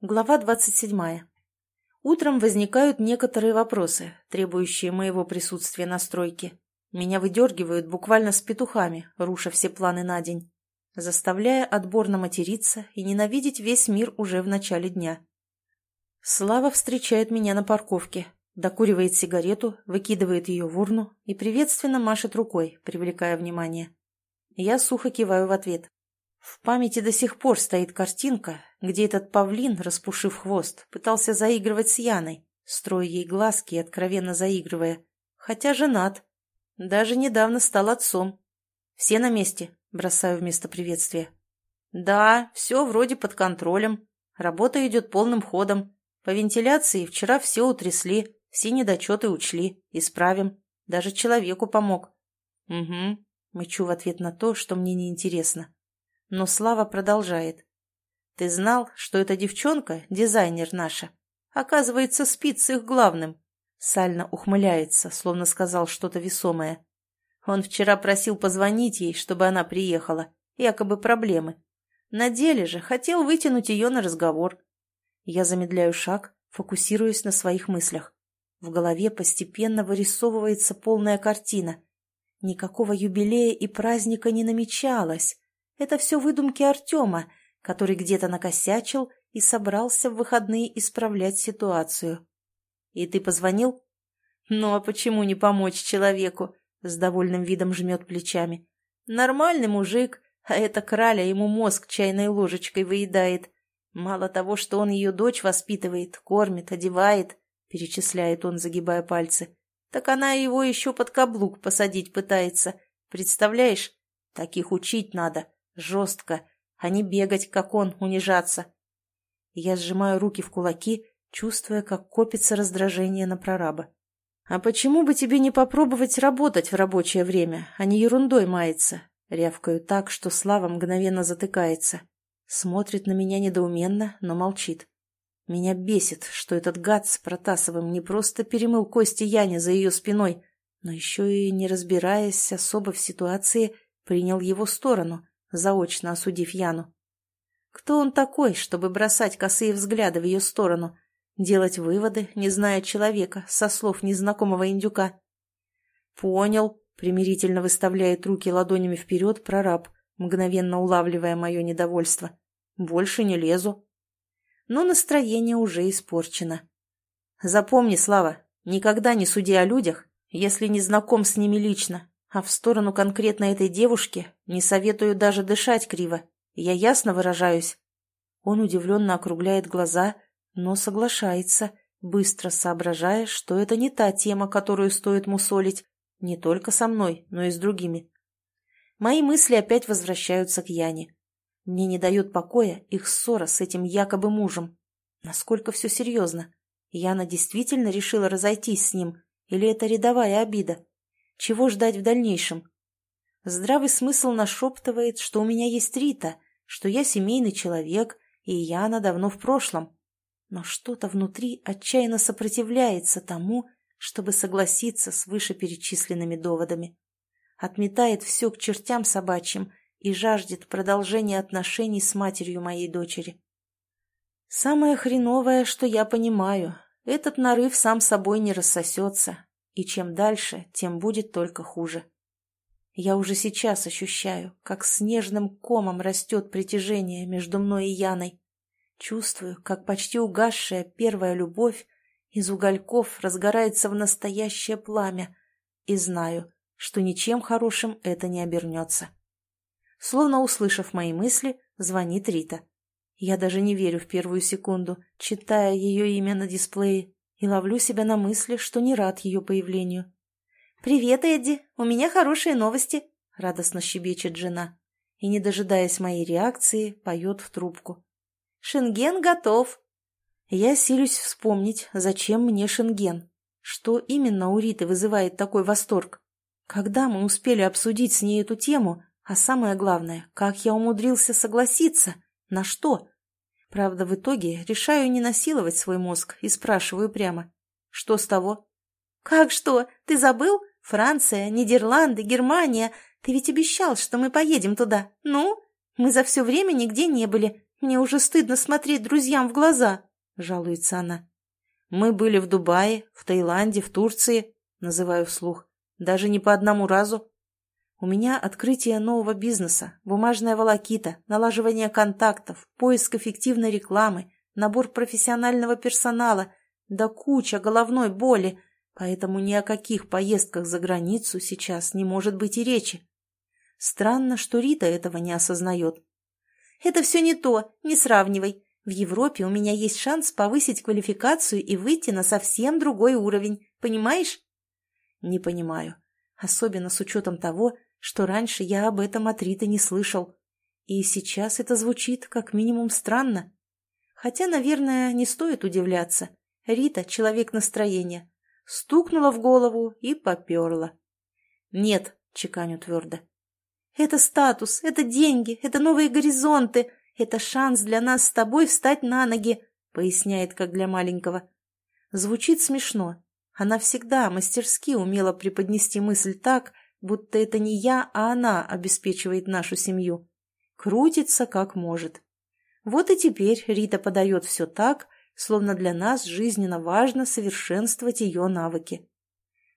Глава 27. Утром возникают некоторые вопросы, требующие моего присутствия на стройке. Меня выдергивают буквально с петухами, руша все планы на день, заставляя отборно материться и ненавидеть весь мир уже в начале дня. Слава встречает меня на парковке, докуривает сигарету, выкидывает ее в урну и приветственно машет рукой, привлекая внимание. Я сухо киваю в ответ. В памяти до сих пор стоит картинка, где этот павлин, распушив хвост, пытался заигрывать с Яной, строя ей глазки и откровенно заигрывая. Хотя женат. Даже недавно стал отцом. Все на месте, бросаю вместо приветствия. Да, все вроде под контролем. Работа идет полным ходом. По вентиляции вчера все утрясли, все недочеты учли, исправим. Даже человеку помог. Угу, мычу в ответ на то, что мне неинтересно. Но Слава продолжает. «Ты знал, что эта девчонка, дизайнер наша, оказывается, спит с их главным?» Сально ухмыляется, словно сказал что-то весомое. Он вчера просил позвонить ей, чтобы она приехала. Якобы проблемы. На деле же хотел вытянуть ее на разговор. Я замедляю шаг, фокусируясь на своих мыслях. В голове постепенно вырисовывается полная картина. Никакого юбилея и праздника не намечалось. Это все выдумки Артема, который где-то накосячил и собрался в выходные исправлять ситуацию. «И ты позвонил?» «Ну а почему не помочь человеку?» С довольным видом жмет плечами. «Нормальный мужик, а эта краля ему мозг чайной ложечкой выедает. Мало того, что он ее дочь воспитывает, кормит, одевает, перечисляет он, загибая пальцы, так она его еще под каблук посадить пытается. Представляешь? Таких учить надо. Жестко, а не бегать, как он, унижаться. Я сжимаю руки в кулаки, чувствуя, как копится раздражение на прораба. «А почему бы тебе не попробовать работать в рабочее время, а не ерундой маяться?» Рявкаю так, что Слава мгновенно затыкается. Смотрит на меня недоуменно, но молчит. Меня бесит, что этот гад с Протасовым не просто перемыл кости Яне за ее спиной, но еще и, не разбираясь особо в ситуации, принял его сторону, заочно осудив Яну. Кто он такой, чтобы бросать косые взгляды в ее сторону, делать выводы, не зная человека, со слов незнакомого индюка? «Понял», — примирительно выставляет руки ладонями вперед прораб, мгновенно улавливая мое недовольство. «Больше не лезу». Но настроение уже испорчено. Запомни, Слава, никогда не суди о людях, если не знаком с ними лично, а в сторону конкретно этой девушки не советую даже дышать криво. Я ясно выражаюсь. Он удивленно округляет глаза, но соглашается, быстро соображая, что это не та тема, которую стоит мусолить, не только со мной, но и с другими. Мои мысли опять возвращаются к Яне. Мне не дает покоя их ссора с этим якобы мужем. Насколько все серьезно? Яна действительно решила разойтись с ним, или это рядовая обида? Чего ждать в дальнейшем? Здравый смысл нашептывает, что у меня есть Рита, что я семейный человек, и Яна давно в прошлом. Но что-то внутри отчаянно сопротивляется тому, чтобы согласиться с вышеперечисленными доводами. Отметает все к чертям собачьим и жаждет продолжения отношений с матерью моей дочери. Самое хреновое, что я понимаю, этот нарыв сам собой не рассосется, и чем дальше, тем будет только хуже. Я уже сейчас ощущаю, как снежным комом растет притяжение между мной и Яной. Чувствую, как почти угасшая первая любовь из угольков разгорается в настоящее пламя, и знаю, что ничем хорошим это не обернется. Словно услышав мои мысли, звонит Рита. Я даже не верю в первую секунду, читая ее имя на дисплее и ловлю себя на мысли, что не рад ее появлению. «Привет, Эдди! У меня хорошие новости!» — радостно щебечет жена. И, не дожидаясь моей реакции, поет в трубку. «Шенген готов!» Я силюсь вспомнить, зачем мне шенген. Что именно у Риты вызывает такой восторг? Когда мы успели обсудить с ней эту тему, а самое главное, как я умудрился согласиться? На что? Правда, в итоге решаю не насиловать свой мозг и спрашиваю прямо. Что с того? «Как что? Ты забыл? Франция, Нидерланды, Германия. Ты ведь обещал, что мы поедем туда. Ну? Мы за все время нигде не были. Мне уже стыдно смотреть друзьям в глаза», — жалуется она. «Мы были в Дубае, в Таиланде, в Турции», — называю вслух. «Даже не по одному разу. У меня открытие нового бизнеса, бумажная волокита, налаживание контактов, поиск эффективной рекламы, набор профессионального персонала, да куча головной боли, поэтому ни о каких поездках за границу сейчас не может быть и речи. Странно, что Рита этого не осознает. «Это все не то, не сравнивай. В Европе у меня есть шанс повысить квалификацию и выйти на совсем другой уровень, понимаешь?» «Не понимаю, особенно с учетом того, что раньше я об этом от Риты не слышал. И сейчас это звучит как минимум странно. Хотя, наверное, не стоит удивляться. Рита — человек настроения. Стукнула в голову и поперла. «Нет», — чеканю твердо. «Это статус, это деньги, это новые горизонты, это шанс для нас с тобой встать на ноги», — поясняет, как для маленького. Звучит смешно. Она всегда мастерски умела преподнести мысль так, будто это не я, а она обеспечивает нашу семью. Крутится как может. Вот и теперь Рита подает все так, словно для нас жизненно важно совершенствовать ее навыки.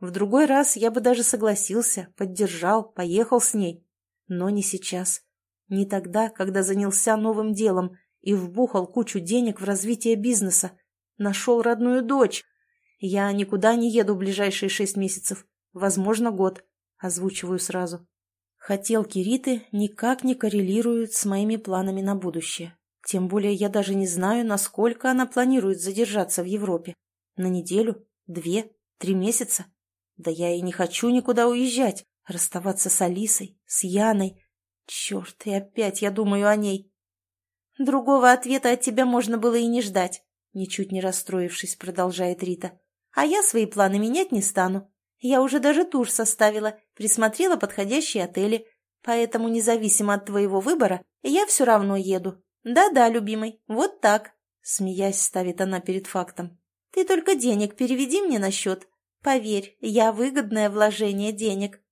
В другой раз я бы даже согласился, поддержал, поехал с ней. Но не сейчас. Не тогда, когда занялся новым делом и вбухал кучу денег в развитие бизнеса. Нашел родную дочь. Я никуда не еду в ближайшие шесть месяцев. Возможно, год. Озвучиваю сразу. Хотелки Риты никак не коррелируют с моими планами на будущее. Тем более я даже не знаю, насколько она планирует задержаться в Европе. На неделю? Две? Три месяца? Да я и не хочу никуда уезжать. Расставаться с Алисой, с Яной. Черт, и опять я думаю о ней. Другого ответа от тебя можно было и не ждать. Ничуть не расстроившись, продолжает Рита. А я свои планы менять не стану. Я уже даже тур составила, присмотрела подходящие отели, поэтому независимо от твоего выбора, я все равно еду. Да-да, любимый, вот так, смеясь, ставит она перед фактом. Ты только денег переведи мне на счет. Поверь, я выгодное вложение денег.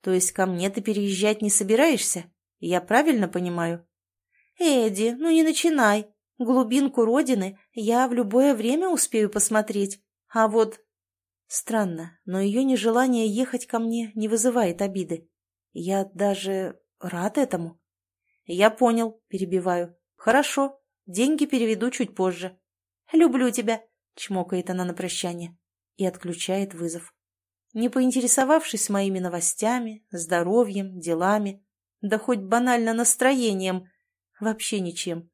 То есть ко мне ты переезжать не собираешься? Я правильно понимаю? Эдди, ну не начинай. Глубинку родины я в любое время успею посмотреть. А вот Странно, но ее нежелание ехать ко мне не вызывает обиды. Я даже рад этому. Я понял, перебиваю. Хорошо, деньги переведу чуть позже. Люблю тебя, чмокает она на прощание и отключает вызов. Не поинтересовавшись моими новостями, здоровьем, делами, да хоть банально настроением, вообще ничем.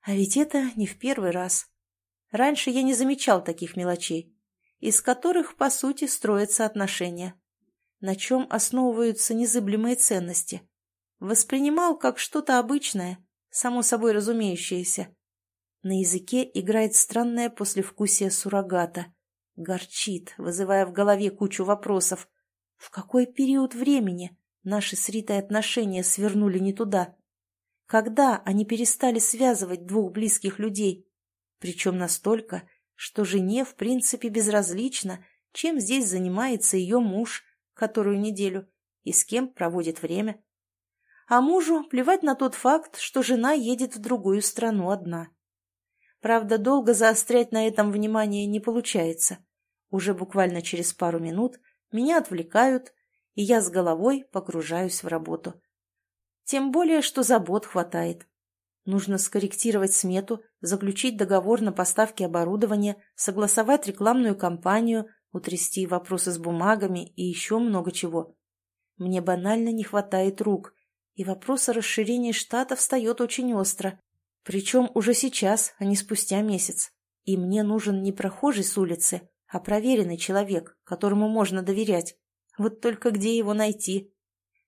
А ведь это не в первый раз. Раньше я не замечал таких мелочей из которых, по сути, строятся отношения. На чем основываются незыблемые ценности. Воспринимал как что-то обычное, само собой разумеющееся. На языке играет странное послевкусие суррогата. Горчит, вызывая в голове кучу вопросов. В какой период времени наши с Ритой отношения свернули не туда? Когда они перестали связывать двух близких людей? Причем настолько, что жене в принципе безразлично, чем здесь занимается ее муж, которую неделю, и с кем проводит время. А мужу плевать на тот факт, что жена едет в другую страну одна. Правда, долго заострять на этом внимание не получается. Уже буквально через пару минут меня отвлекают, и я с головой погружаюсь в работу. Тем более, что забот хватает. Нужно скорректировать смету, заключить договор на поставки оборудования, согласовать рекламную кампанию, утрясти вопросы с бумагами и еще много чего. Мне банально не хватает рук, и вопрос о расширении штата встает очень остро. Причем уже сейчас, а не спустя месяц. И мне нужен не прохожий с улицы, а проверенный человек, которому можно доверять. Вот только где его найти?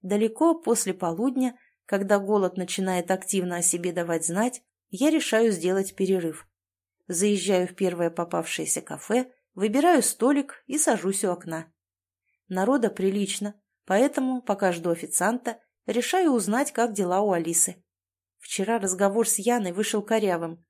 Далеко после полудня когда голод начинает активно о себе давать знать, я решаю сделать перерыв. Заезжаю в первое попавшееся кафе, выбираю столик и сажусь у окна. Народа прилично, поэтому, пока жду официанта, решаю узнать, как дела у Алисы. Вчера разговор с Яной вышел корявым.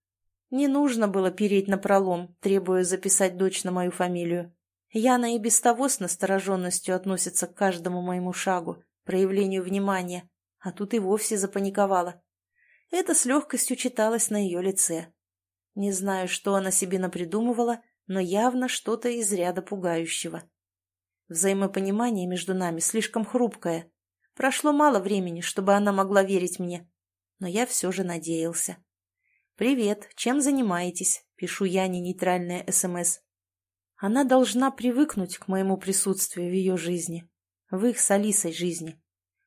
Не нужно было переть на пролом, требуя записать дочь на мою фамилию. Яна и без того с настороженностью относится к каждому моему шагу, проявлению внимания, а тут и вовсе запаниковала. Это с легкостью читалось на ее лице. Не знаю, что она себе напридумывала, но явно что-то из ряда пугающего. Взаимопонимание между нами слишком хрупкое. Прошло мало времени, чтобы она могла верить мне. Но я все же надеялся. «Привет, чем занимаетесь?» – пишу я не нейтральное СМС. Она должна привыкнуть к моему присутствию в ее жизни, в их с Алисой жизни.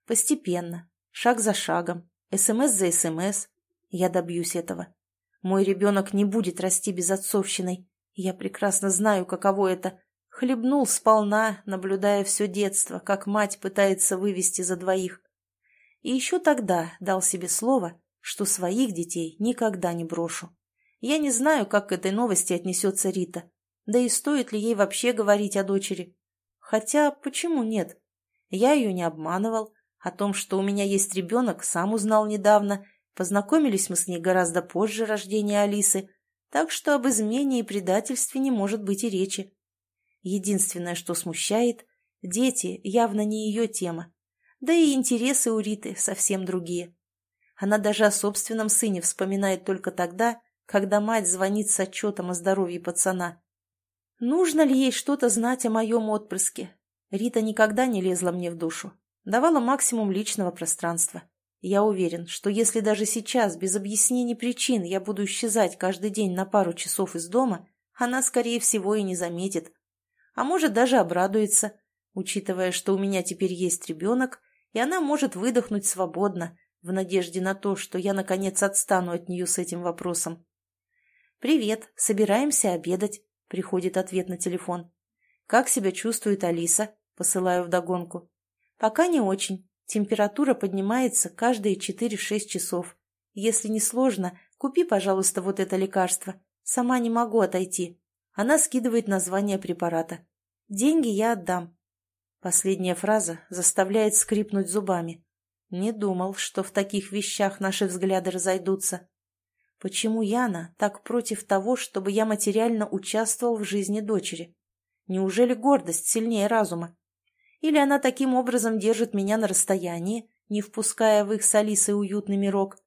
Постепенно, шаг за шагом, СМС за СМС. Я добьюсь этого. Мой ребенок не будет расти безотцовщиной. Я прекрасно знаю, каково это. Хлебнул сполна, наблюдая все детство, как мать пытается вывести за двоих. И еще тогда дал себе слово, что своих детей никогда не брошу. Я не знаю, как к этой новости отнесется Рита. Да и стоит ли ей вообще говорить о дочери? Хотя, почему нет? Я ее не обманывал, о том, что у меня есть ребенок, сам узнал недавно. Познакомились мы с ней гораздо позже рождения Алисы, так что об измене и предательстве не может быть и речи. Единственное, что смущает, дети явно не ее тема. Да и интересы у Риты совсем другие. Она даже о собственном сыне вспоминает только тогда, когда мать звонит с отчетом о здоровье пацана. Нужно ли ей что-то знать о моем отпрыске? Рита никогда не лезла мне в душу давала максимум личного пространства. Я уверен, что если даже сейчас, без объяснений причин, я буду исчезать каждый день на пару часов из дома, она, скорее всего, и не заметит. А может, даже обрадуется, учитывая, что у меня теперь есть ребенок, и она может выдохнуть свободно, в надежде на то, что я, наконец, отстану от нее с этим вопросом. «Привет, собираемся обедать», — приходит ответ на телефон. «Как себя чувствует Алиса?» — посылаю вдогонку. Пока не очень. Температура поднимается каждые 4-6 часов. Если не сложно, купи, пожалуйста, вот это лекарство. Сама не могу отойти. Она скидывает название препарата. Деньги я отдам. Последняя фраза заставляет скрипнуть зубами. Не думал, что в таких вещах наши взгляды разойдутся. Почему Яна так против того, чтобы я материально участвовал в жизни дочери? Неужели гордость сильнее разума? Или она таким образом держит меня на расстоянии, не впуская в их с Алисой уютный мирок.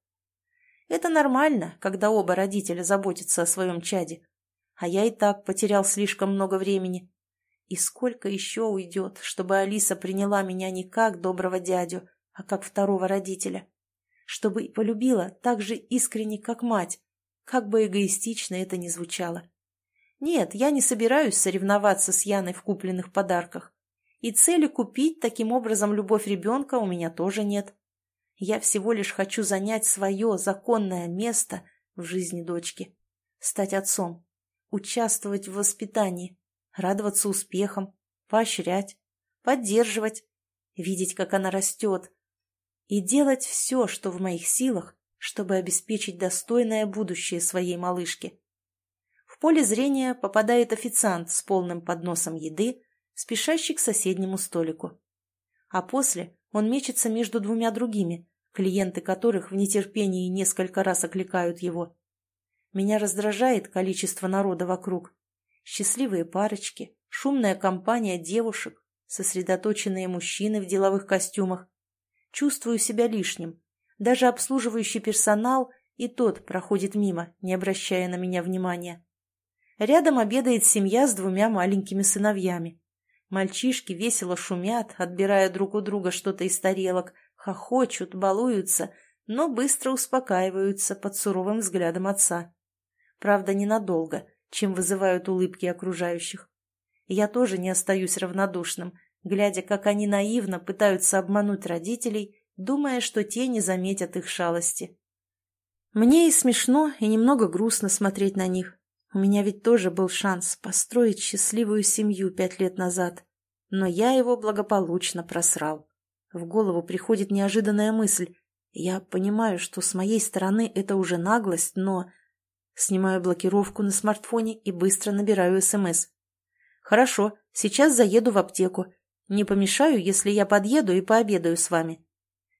Это нормально, когда оба родителя заботятся о своем чаде. А я и так потерял слишком много времени. И сколько еще уйдет, чтобы Алиса приняла меня не как доброго дядю, а как второго родителя? Чтобы полюбила так же искренне, как мать, как бы эгоистично это ни звучало. Нет, я не собираюсь соревноваться с Яной в купленных подарках. И цели купить таким образом любовь ребенка у меня тоже нет. Я всего лишь хочу занять свое законное место в жизни дочки. Стать отцом, участвовать в воспитании, радоваться успехам, поощрять, поддерживать, видеть, как она растет, и делать все, что в моих силах, чтобы обеспечить достойное будущее своей малышке. В поле зрения попадает официант с полным подносом еды, спешащий к соседнему столику. А после он мечется между двумя другими, клиенты которых в нетерпении несколько раз окликают его. Меня раздражает количество народа вокруг. Счастливые парочки, шумная компания девушек, сосредоточенные мужчины в деловых костюмах. Чувствую себя лишним. Даже обслуживающий персонал и тот проходит мимо, не обращая на меня внимания. Рядом обедает семья с двумя маленькими сыновьями. Мальчишки весело шумят, отбирая друг у друга что-то из тарелок, хохочут, балуются, но быстро успокаиваются под суровым взглядом отца. Правда, ненадолго, чем вызывают улыбки окружающих. Я тоже не остаюсь равнодушным, глядя, как они наивно пытаются обмануть родителей, думая, что те не заметят их шалости. Мне и смешно, и немного грустно смотреть на них. У меня ведь тоже был шанс построить счастливую семью пять лет назад, но я его благополучно просрал. В голову приходит неожиданная мысль. Я понимаю, что с моей стороны это уже наглость, но... Снимаю блокировку на смартфоне и быстро набираю СМС. «Хорошо, сейчас заеду в аптеку. Не помешаю, если я подъеду и пообедаю с вами».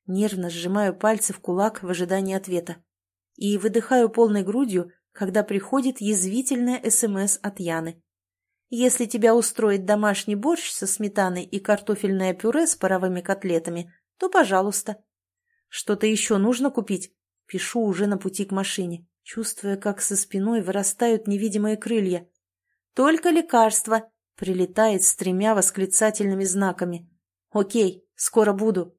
Нервно сжимаю пальцы в кулак в ожидании ответа. И выдыхаю полной грудью, когда приходит язвительное СМС от Яны. «Если тебя устроит домашний борщ со сметаной и картофельное пюре с паровыми котлетами, то пожалуйста». «Что-то еще нужно купить?» Пишу уже на пути к машине, чувствуя, как со спиной вырастают невидимые крылья. «Только лекарство!» — прилетает с тремя восклицательными знаками. «Окей, скоро буду!»